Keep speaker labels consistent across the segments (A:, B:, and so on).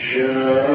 A: شاء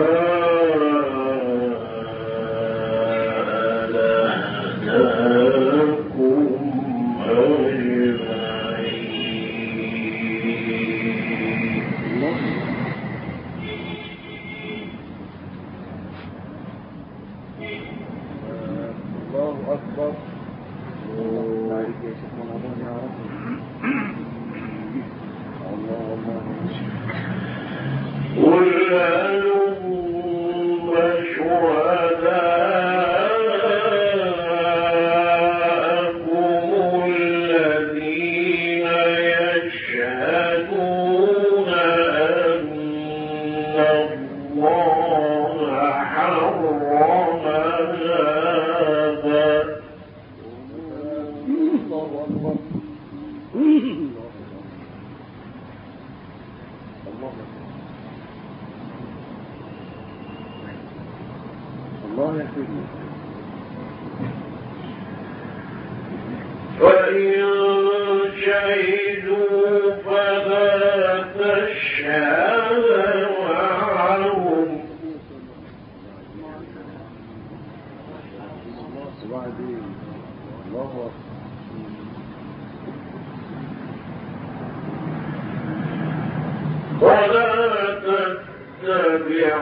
A: ولا تتبع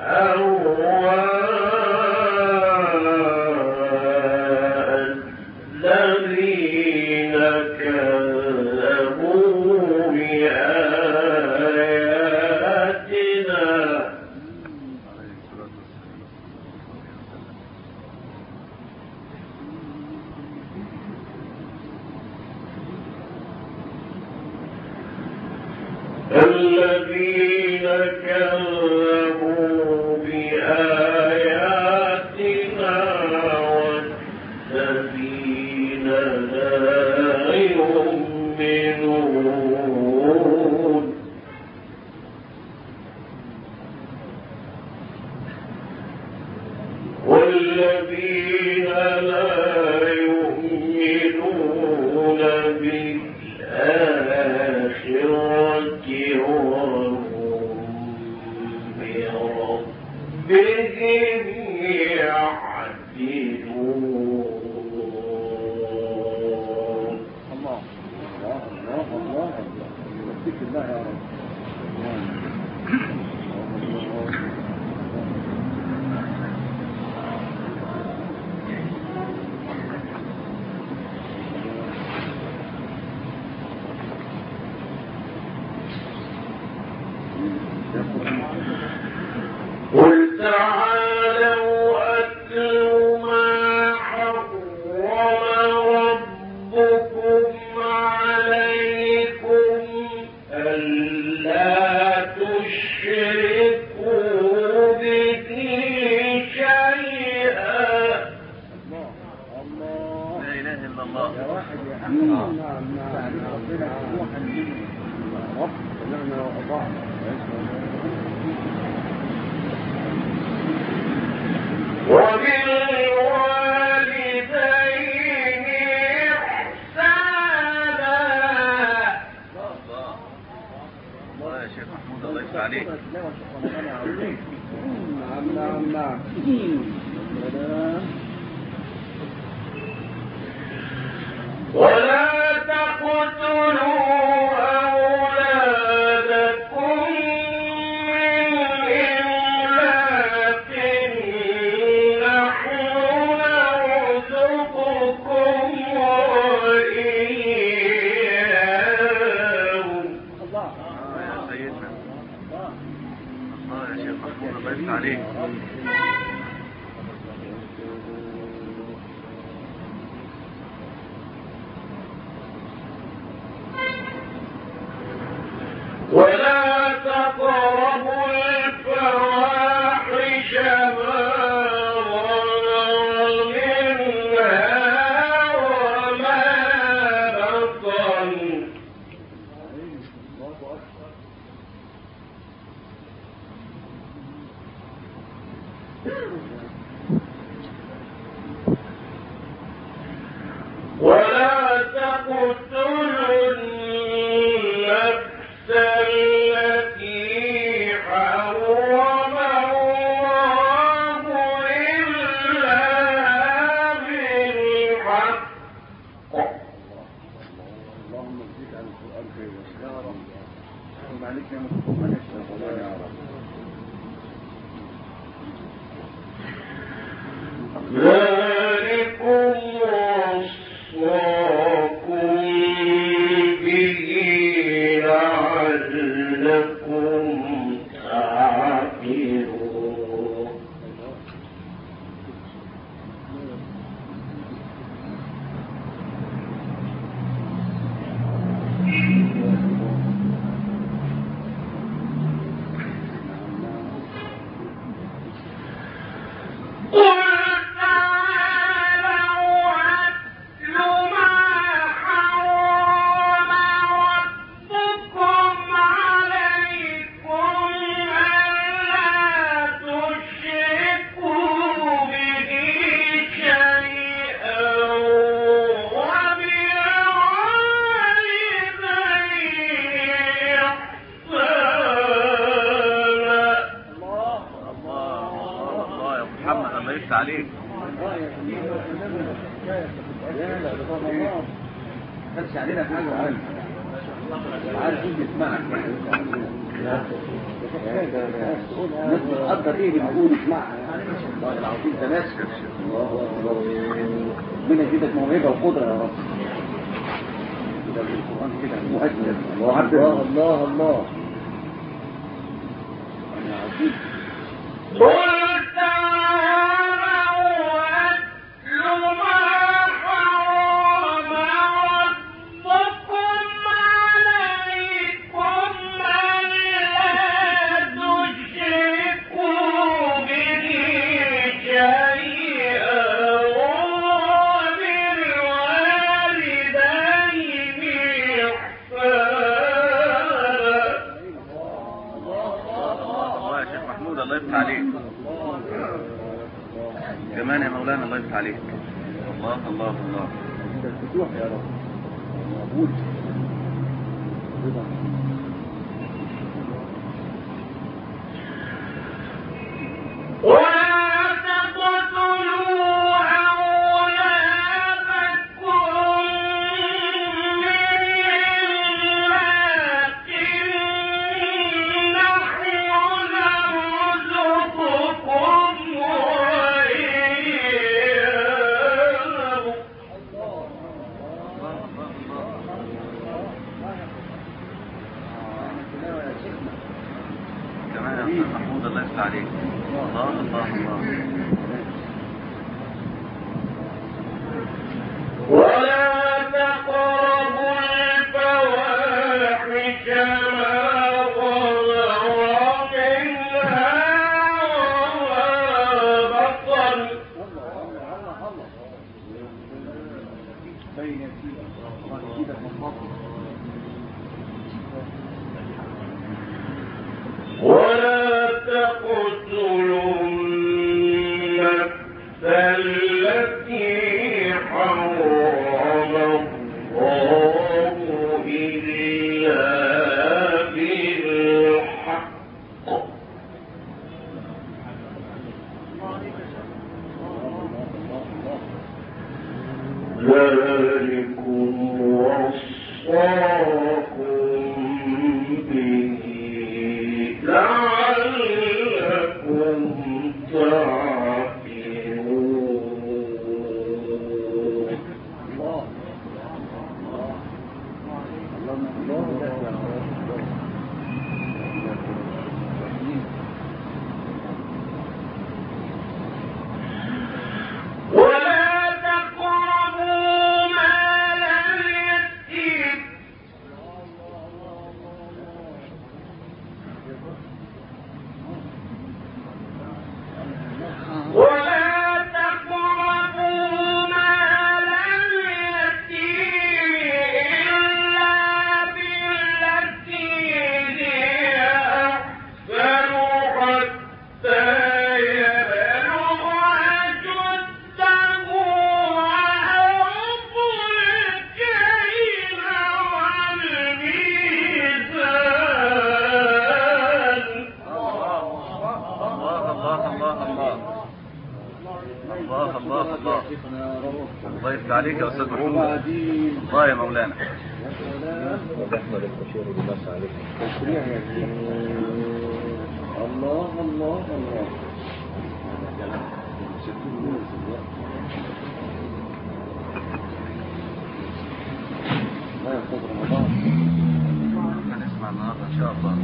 B: أهواءهم
A: قل ترى
B: ولا تقربوا
A: يزيدك قبول رضا
B: اور لا رمضان
A: كان النهارده ان شاء الله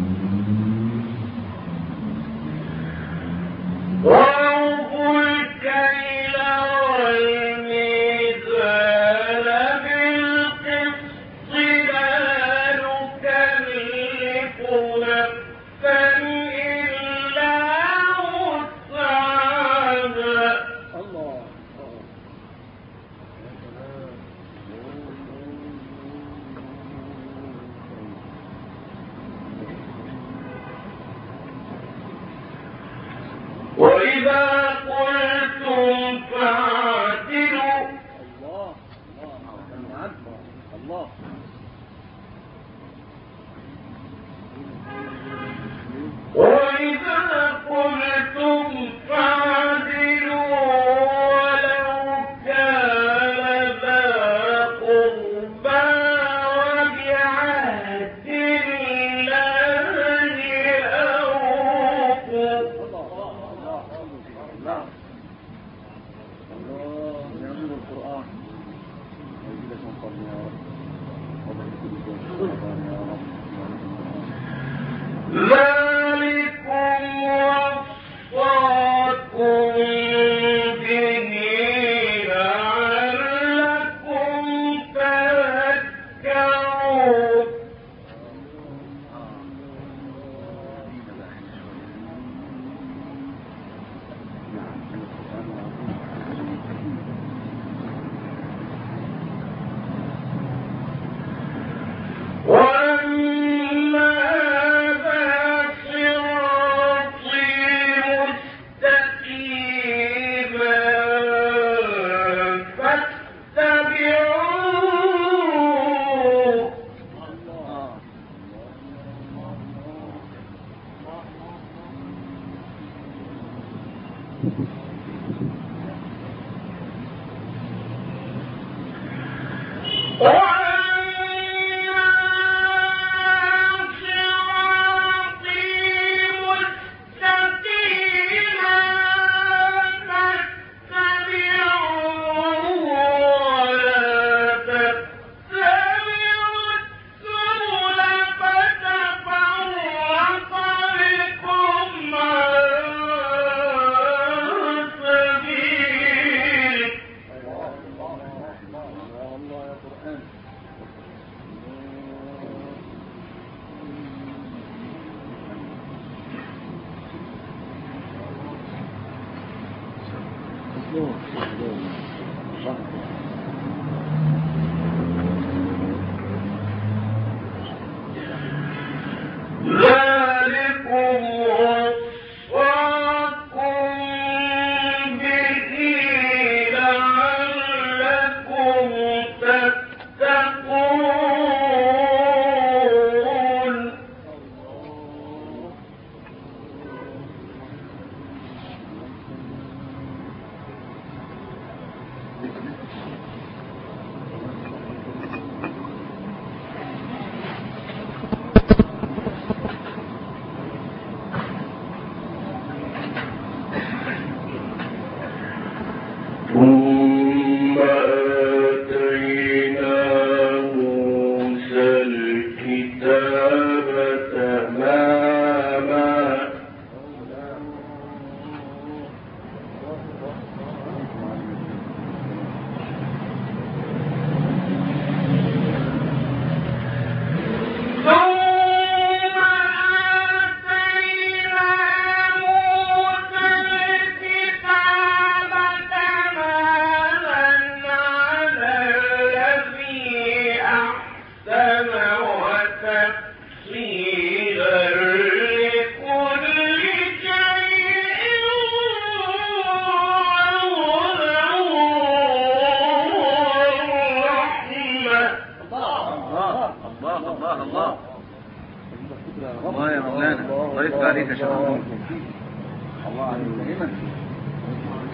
A: طريق عليك محمود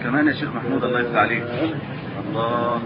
A: كمان يا شيخ محمود الله يفتح عليك الله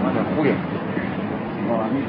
C: Bueno, Julio. No, a
A: mí.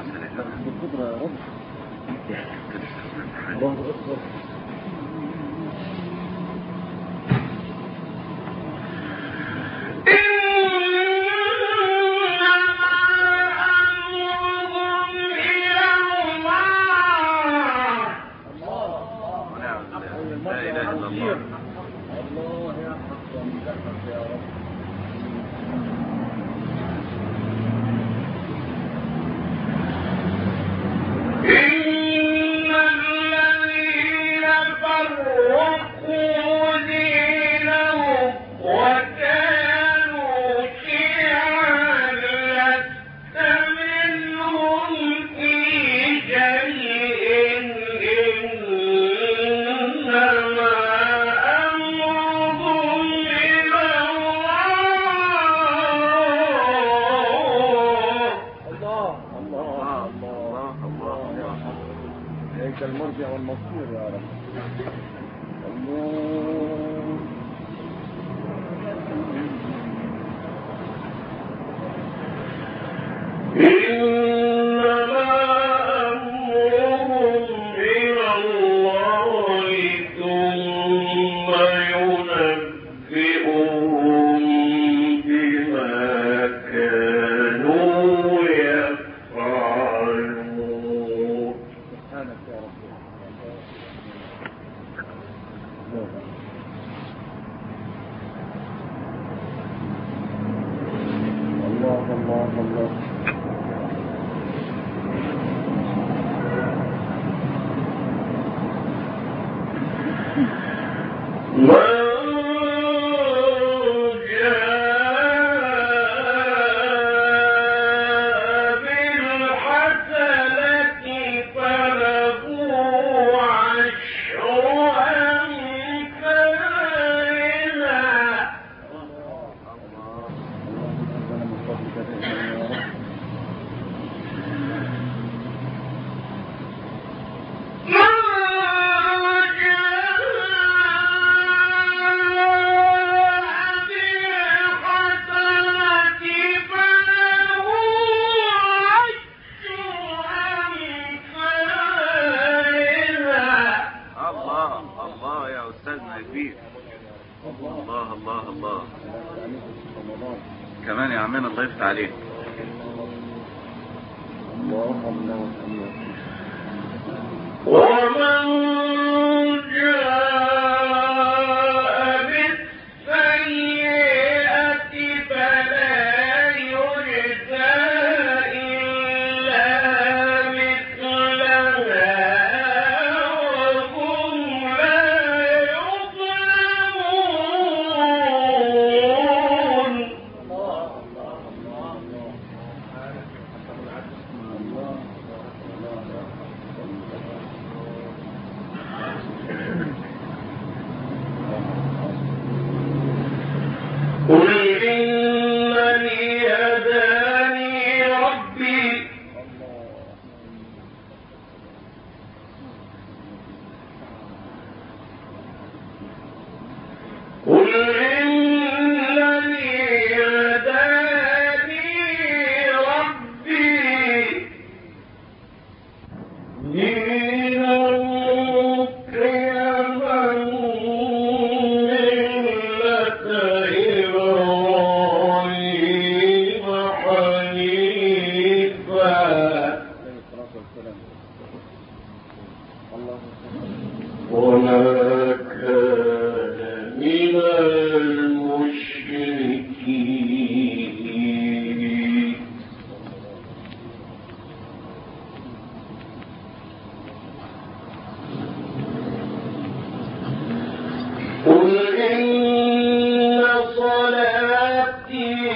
A: عسل الله.
B: بالقدرة يا رب.
A: يا رب.
B: صلاتي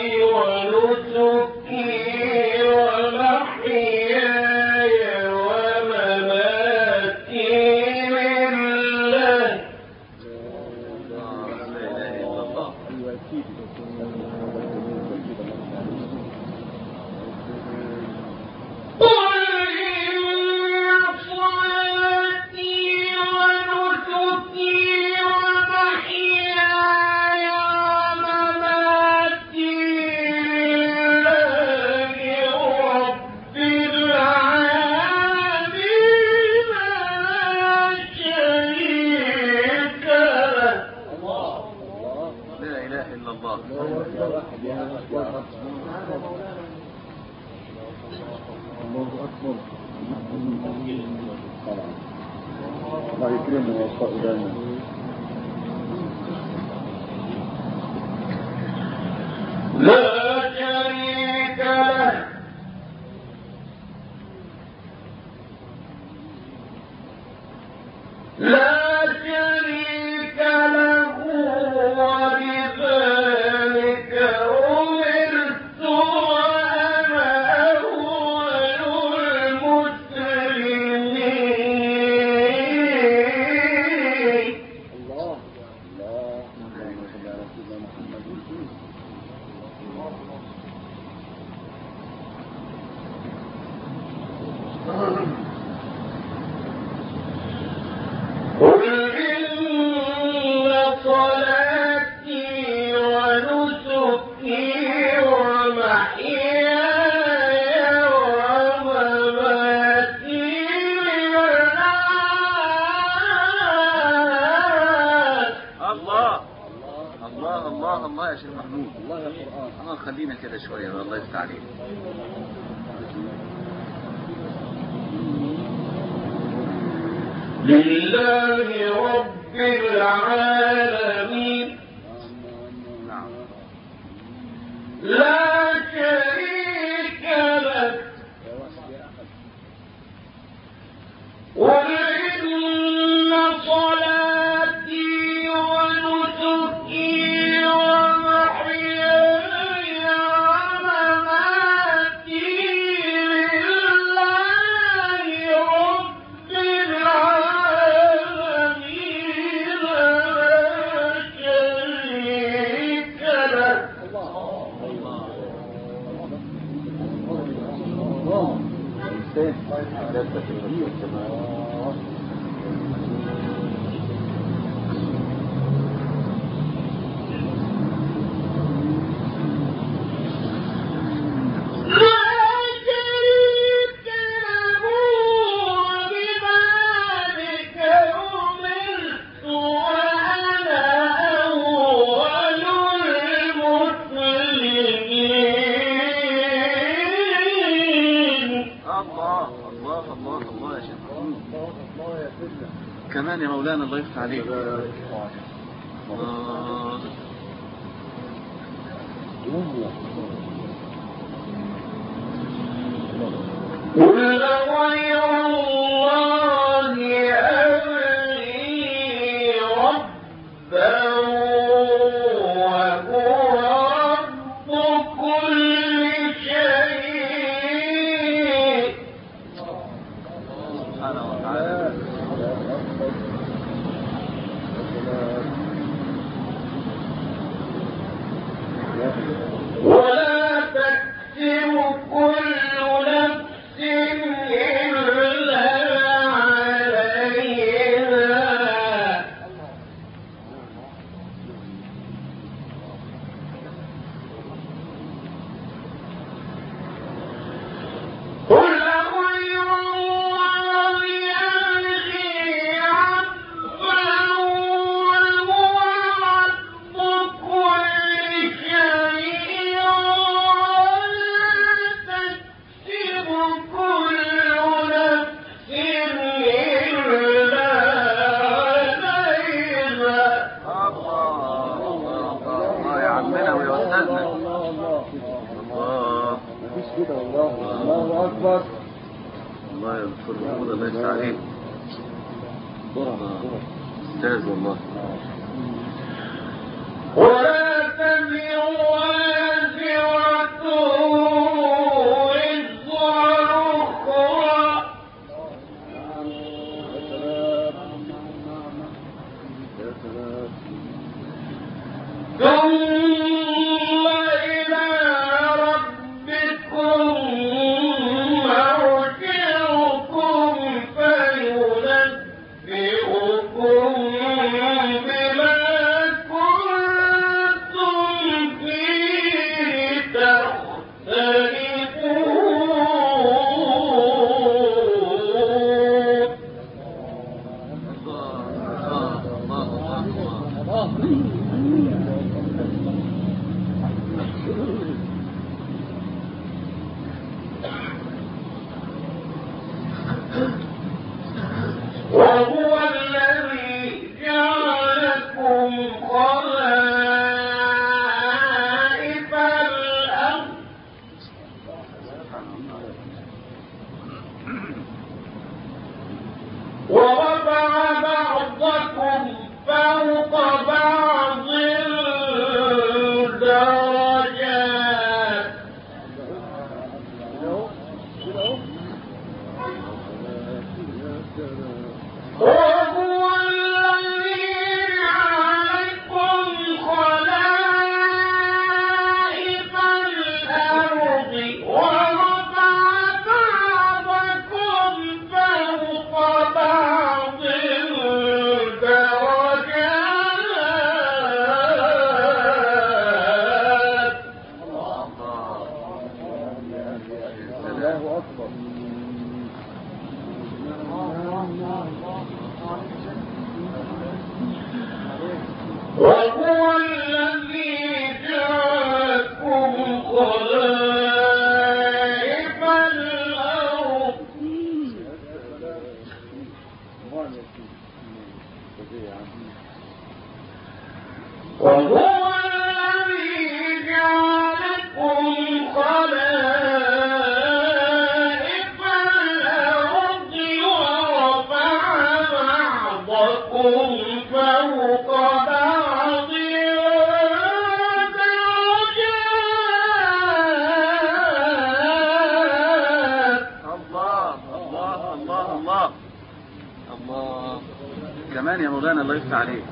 A: مولانا يا مولانا الله يفتح عليك.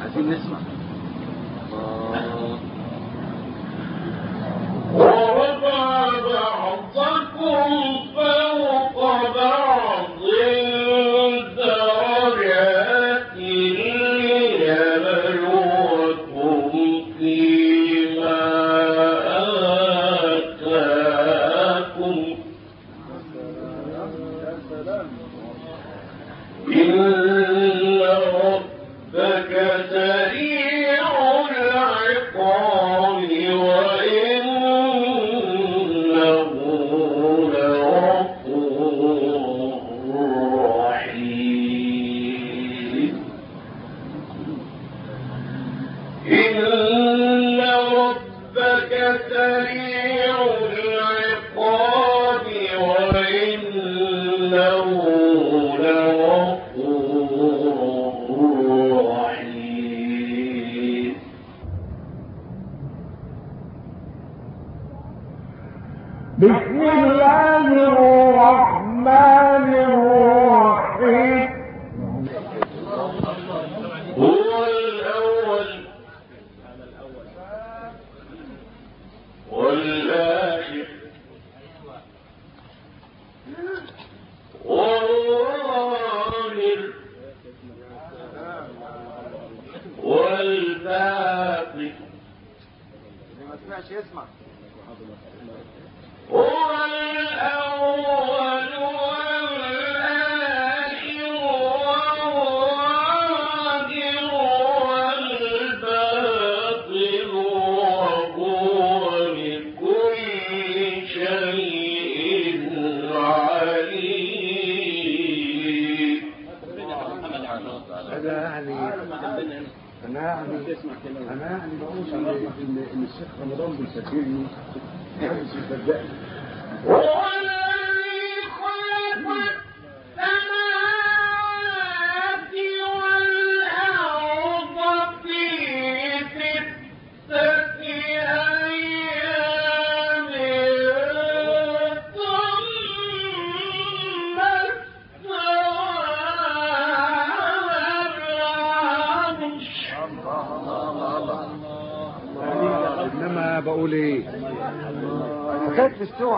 A: عايزين نسمع.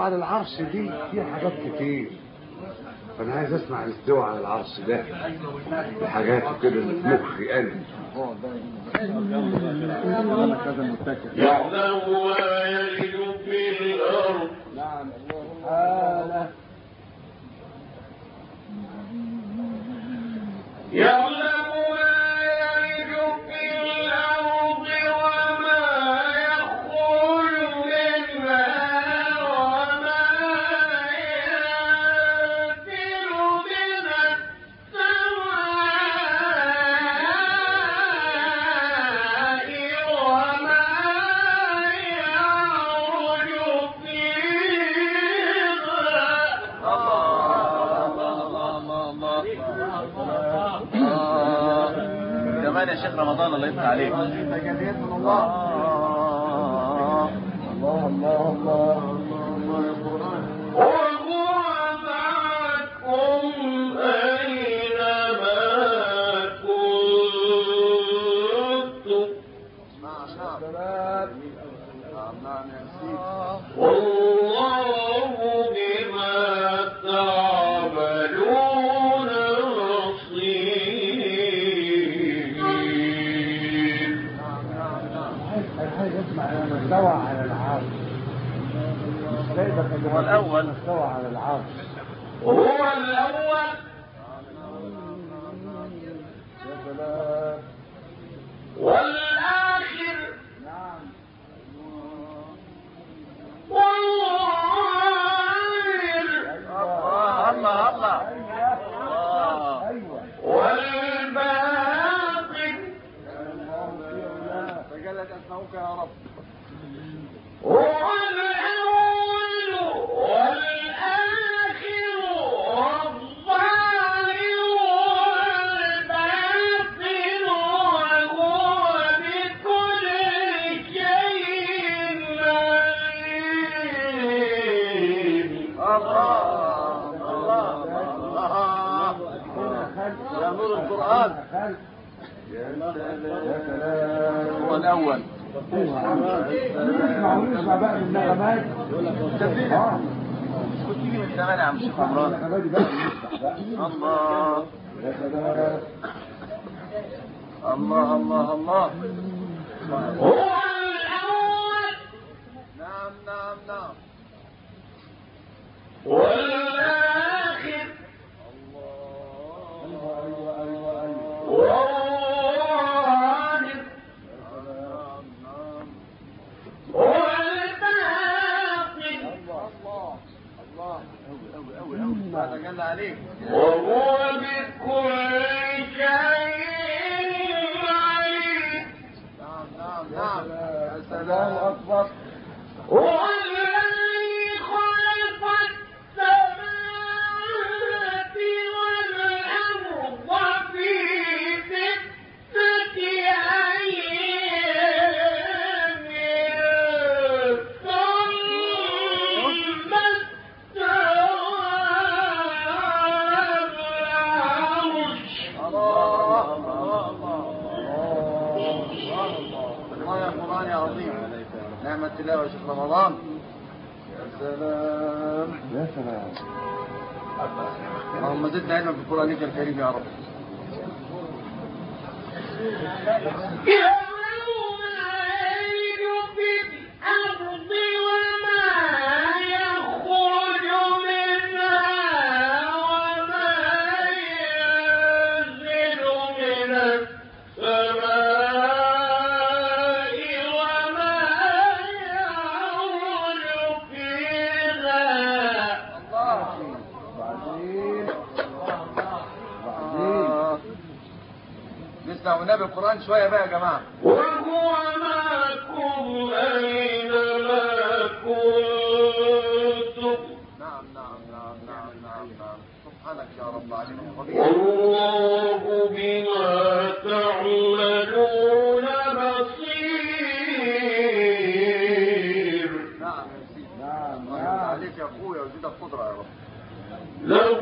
C: على العرش
D: دي في حاجات كتير. فانا عايز اسمع الاستوى على العرش ده. الحاجات كده اللي في مخي قال
C: يعلم ما يلد في الارض يعلم
A: سبحان الله يفتح عليك الله الله الأول.
D: استوى على العرش. سلام
E: اکبر۔ الله وشيخ رمضان. يا سلام
D: يا سلام.
E: اللهم زدنا علما بالقرآن الكريم يا رب. تمام۔
A: والله بما تعملون بصير
E: نعم
D: نعم.
E: عليك يا اخويا وزيد القدره يا رب.
A: له